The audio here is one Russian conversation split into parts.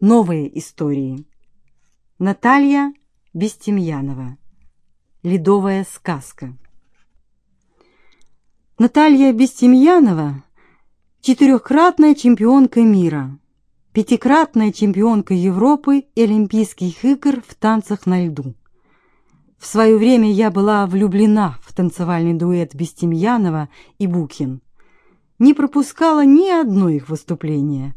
Новые истории. Наталья Бестемьянова. Ледовая сказка. Наталья Бестемьянова – четырехкратная чемпионка мира, пятикратная чемпионка Европы и Олимпийских игр в танцах на льду. В свое время я была влюблена в танцевальный дуэт Бестемьянова и Букин. Не пропускала ни одно их выступление.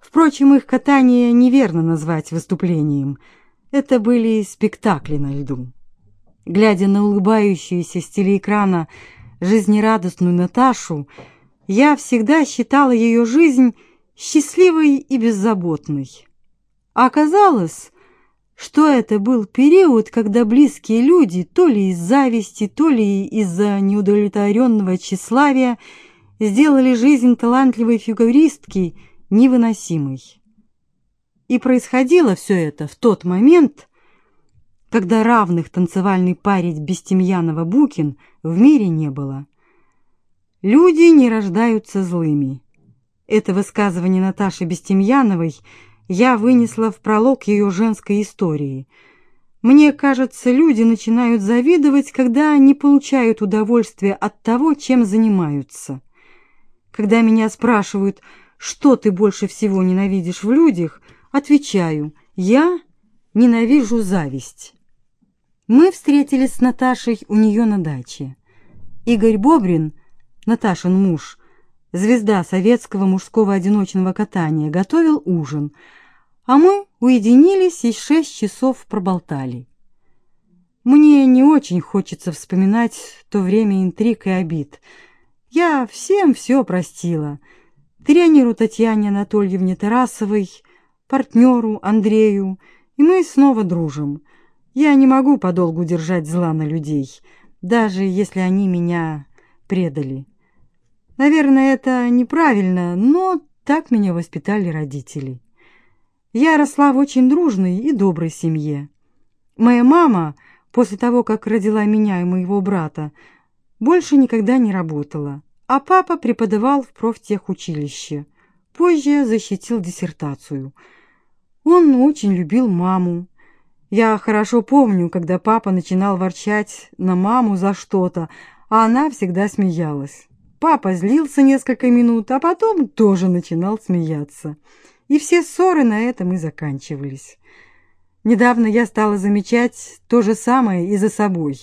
Впрочем, их катание неверно назвать выступлением. Это были спектакли на льду. Глядя на улыбающуюся с телеэкрана жизнерадостную Наташу, я всегда считала ее жизнь счастливой и беззаботной. А оказалось, что это был период, когда близкие люди, то ли из зависти, то ли из-за неудовлетворенного тщеславия, сделали жизнь талантливой фигуристки невыносимой. И происходило все это в тот момент, когда равных танцевальной паре Бестемьянова-Букин в мире не было. Люди не рождаются злыми. Это высказывание Наташи Бестемьяновой – я вынесла в пролог ее женской истории. Мне кажется, люди начинают завидовать, когда не получают удовольствия от того, чем занимаются. Когда меня спрашивают, что ты больше всего ненавидишь в людях, отвечаю, я ненавижу зависть. Мы встретились с Наташей у нее на даче. Игорь Бобрин, Наташин муж, звезда советского мужского одиночного катания, готовил ужин – а мы уединились и шесть часов проболтали. Мне не очень хочется вспоминать то время интриг и обид. Я всем все простила. Тренеру Татьяне Анатольевне Тарасовой, партнеру Андрею, и мы снова дружим. Я не могу подолгу держать зла на людей, даже если они меня предали. Наверное, это неправильно, но так меня воспитали родители. Я росла в очень дружной и доброй семье. Моя мама, после того, как родила меня и моего брата, больше никогда не работала, а папа преподавал в профтехучилище. Позже защитил диссертацию. Он очень любил маму. Я хорошо помню, когда папа начинал ворчать на маму за что-то, а она всегда смеялась. Папа злился несколько минут, а потом тоже начинал смеяться и все ссоры на этом и заканчивались. Недавно я стала замечать то же самое и за собой.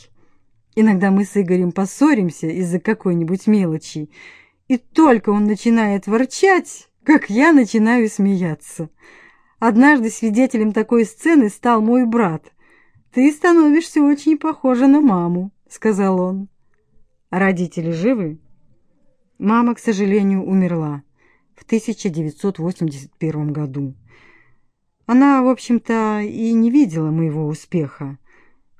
Иногда мы с Игорем поссоримся из-за какой-нибудь мелочи, и только он начинает ворчать, как я начинаю смеяться. Однажды свидетелем такой сцены стал мой брат. «Ты становишься очень похожа на маму», — сказал он. «А родители живы?» Мама, к сожалению, умерла в 1981 году. Она, в общем-то, и не видела моего успеха.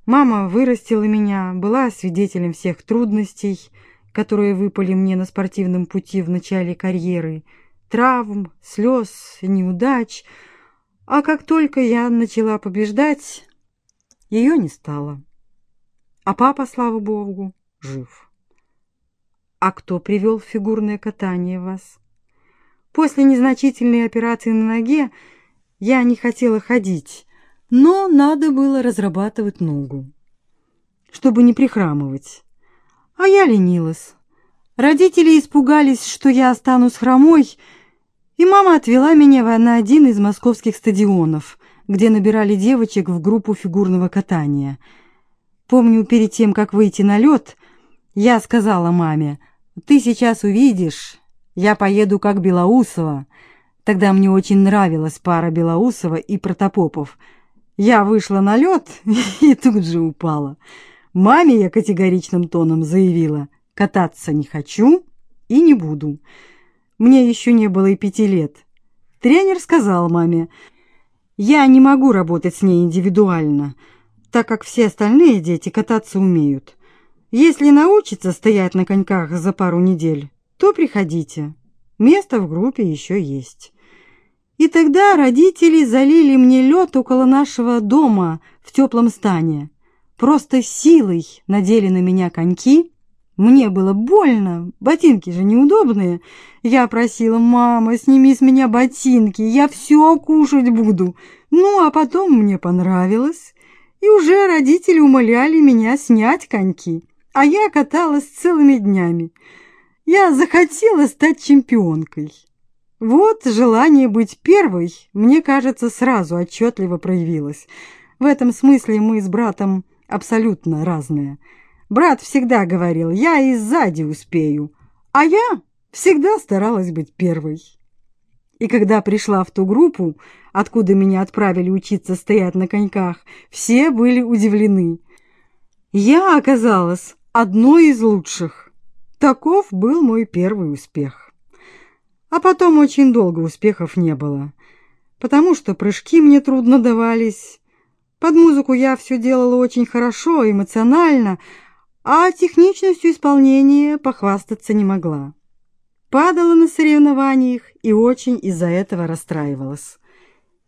Мама вырастила меня, была свидетелем всех трудностей, которые выпали мне на спортивном пути в начале карьеры, травм, слез, неудач. А как только я начала побеждать, ее не стало. А папа, слава богу, жив. А кто привел в фигурное катание вас? После незначительной операции на ноге я не хотела ходить, но надо было разрабатывать ногу, чтобы не прихрамывать. А я ленилась. Родители испугались, что я останусь хромой, и мама отвела меня на один из московских стадионов, где набирали девочек в группу фигурного катания. Помню, перед тем, как выйти на лед, я сказала маме, «Ты сейчас увидишь, я поеду как Белоусова. Тогда мне очень нравилась пара Белоусова и Протопопов. Я вышла на лед и тут же упала. Маме я категоричным тоном заявила, кататься не хочу и не буду. Мне еще не было и пяти лет. Тренер сказал маме, я не могу работать с ней индивидуально, так как все остальные дети кататься умеют. Если научится стоять на коньках за пару недель, то приходите. Место в группе еще есть. И тогда родители залили мне лед около нашего дома в теплом стане. Просто силой надели на меня коньки, Мне было больно, ботинки же неудобные. Я просила, мама, сними с меня ботинки, я все кушать буду. Ну, а потом мне понравилось, и уже родители умоляли меня снять коньки, а я каталась целыми днями. Я захотела стать чемпионкой. Вот желание быть первой, мне кажется, сразу отчетливо проявилось. В этом смысле мы с братом абсолютно разные. Брат всегда говорил, я и сзади успею, а я всегда старалась быть первой. И когда пришла в ту группу, откуда меня отправили учиться стоять на коньках, все были удивлены. Я оказалась одной из лучших. Таков был мой первый успех. А потом очень долго успехов не было, потому что прыжки мне трудно давались. Под музыку я все делала очень хорошо, эмоционально, а техничностью исполнения похвастаться не могла. Падала на соревнованиях и очень из-за этого расстраивалась.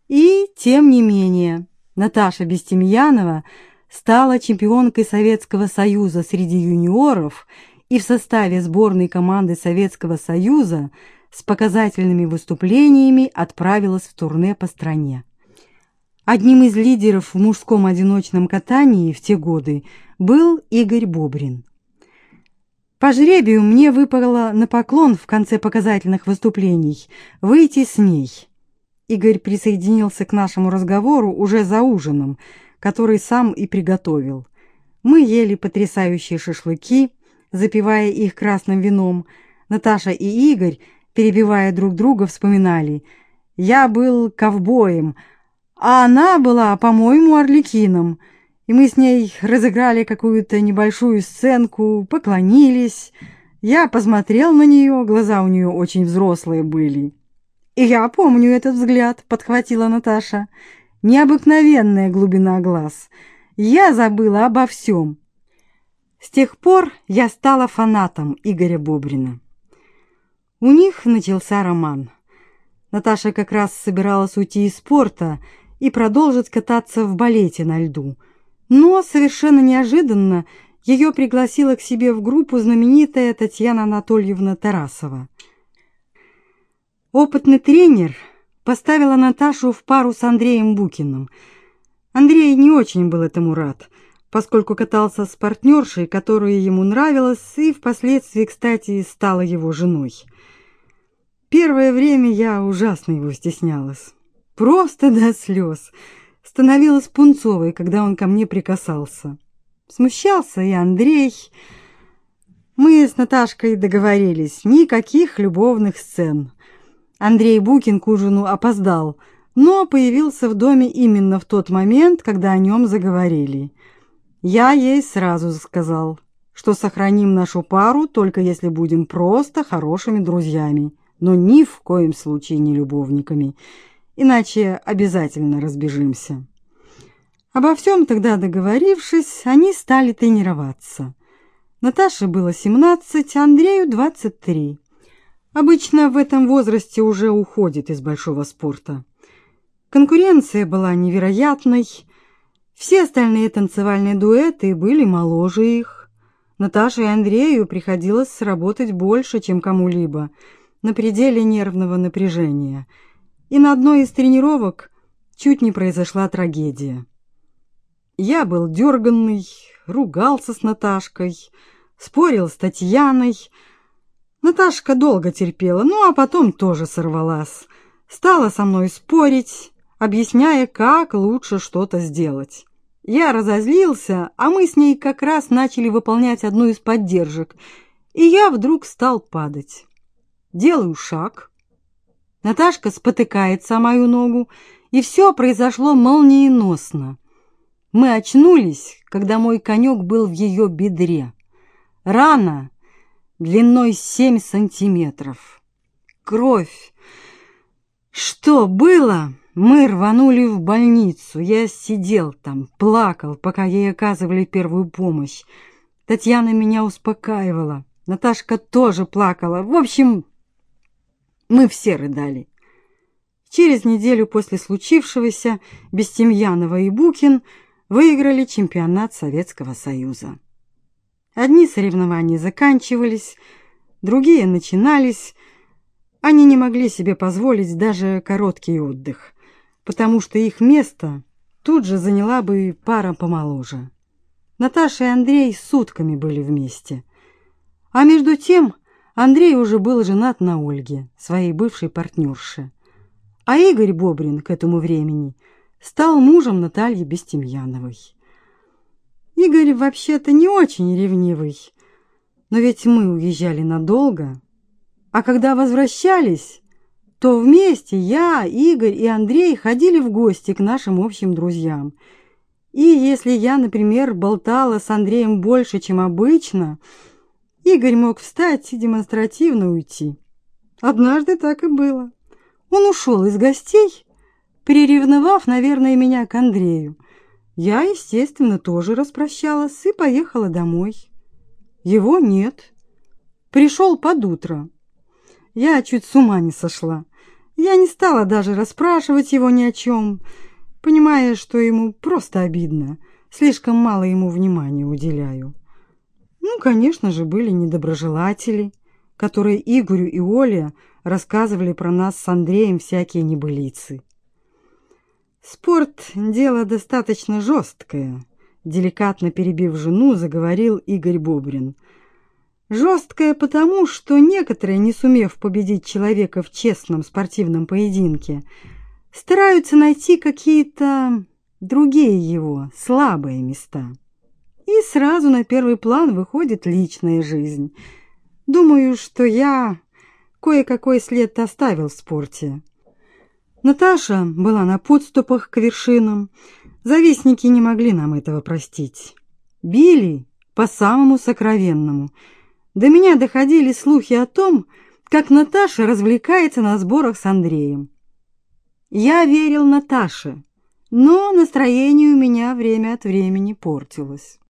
И, тем не менее, Наташа Бестемьянова стала чемпионкой Советского Союза среди юниоров и в составе сборной команды Советского Союза с показательными выступлениями отправилась в турне по стране. Одним из лидеров в мужском одиночном катании в те годы был Игорь Бобрин. По жребию мне выпало на поклон в конце показательных выступлений выйти с ней. Игорь присоединился к нашему разговору уже за ужином, который сам и приготовил. Мы ели потрясающие шашлыки, запивая их красным вином. Наташа и Игорь, перебивая друг друга, вспоминали: "Я был ковбоем, а она была, по-моему, орликином. И мы с ней разыграли какую-то небольшую сценку, поклонились. Я посмотрел на нее, глаза у нее очень взрослые были. И я помню этот взгляд, подхватила Наташа. Необыкновенная глубина глаз. Я забыла обо всем. С тех пор я стала фанатом Игоря Бобрина. У них начался роман. Наташа как раз собиралась уйти из спорта и продолжить кататься в балете на льду. Но совершенно неожиданно ее пригласила к себе в группу знаменитая Татьяна Анатольевна Тарасова. Опытный тренер поставила Наташу в пару с Андреем Букиным. Андрей не очень был этому рад, поскольку катался с партнершей, которая ему нравилась и впоследствии, кстати, стала его женой. Первое время я ужасно его стеснялась просто до слез. Становилась пунцовой, когда он ко мне прикасался. Смущался и Андрей. Мы с Наташкой договорились, никаких любовных сцен. Андрей Букин к ужину опоздал, но появился в доме именно в тот момент, когда о нем заговорили. Я ей сразу сказал, что сохраним нашу пару только если будем просто хорошими друзьями, но ни в коем случае не любовниками иначе обязательно разбежимся. Обо всем тогда договорившись, они стали тренироваться. Наташе было семнадцать, Андрею двадцать три. Обычно в этом возрасте уже уходит из большого спорта. Конкуренция была невероятной. Все остальные танцевальные дуэты были моложе их. Наташе и Андрею приходилось работать больше, чем кому-либо, на пределе нервного напряжения – и на одной из тренировок чуть не произошла трагедия. Я был дерганный, ругался с Наташкой, спорил с Татьяной. Наташка долго терпела, ну а потом тоже сорвалась. Стала со мной спорить, объясняя, как лучше что-то сделать. Я разозлился, а мы с ней как раз начали выполнять одну из поддержек, и я вдруг стал падать. Делаю шаг, Наташка спотыкается о мою ногу, и все произошло молниеносно. Мы очнулись, когда мой конек был в ее бедре. Рана длиной семь сантиметров. Кровь. Что было? Мы рванули в больницу. Я сидел там, плакал, пока ей оказывали первую помощь. Татьяна меня успокаивала. Наташка тоже плакала. В общем, мы все рыдали. Через неделю после случившегося Бестемьянова и Букин выиграли чемпионат Советского Союза. Одни соревнования заканчивались, другие начинались. Они не могли себе позволить даже короткий отдых, потому что их место тут же заняла бы пара помоложе. Наташа и Андрей сутками были вместе. А между тем Андрей уже был женат на Ольге, своей бывшей партнерше. А Игорь Бобрин к этому времени стал мужем Натальи Бестемьяновой. Игорь вообще-то не очень ревнивый, но ведь мы уезжали надолго, а когда возвращались, то вместе я, Игорь и Андрей ходили в гости к нашим общим друзьям. И если я, например, болтала с Андреем больше, чем обычно, Игорь мог встать и демонстративно уйти. Однажды так и было. Он ушел из гостей, приревновав, наверное, меня к Андрею. Я, естественно, тоже распрощалась и поехала домой. Его нет. Пришел под утро. Я чуть с ума не сошла. Я не стала даже расспрашивать его ни о чем, понимая, что ему просто обидно. Слишком мало ему внимания уделяю. Ну, конечно же, были недоброжелатели, которые Игорю и Оле рассказывали про нас с Андреем всякие небылицы. Спорт дело достаточно жесткое, деликатно перебив жену, заговорил Игорь Бобрин. Жесткое потому, что некоторые, не сумев победить человека в честном спортивном поединке, стараются найти какие-то другие его слабые места. И сразу на первый план выходит личная жизнь. Думаю, что я кое-какой след оставил в спорте. Наташа была на подступах к вершинам. Завистники не могли нам этого простить. Били по самому сокровенному. До меня доходили слухи о том, как Наташа развлекается на сборах с Андреем. Я верил Наташе, но настроение у меня время от времени портилось.